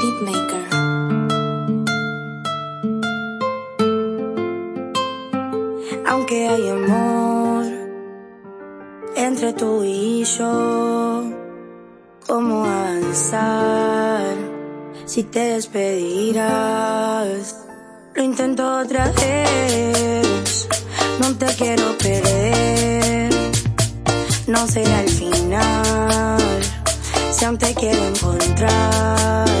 beatmaker. Aunque hay amor entre tú y yo, ¿cómo avanzar si te despedirás? Lo intento otra vez, no te quiero perder, no será el final si aún te quiero encontrar.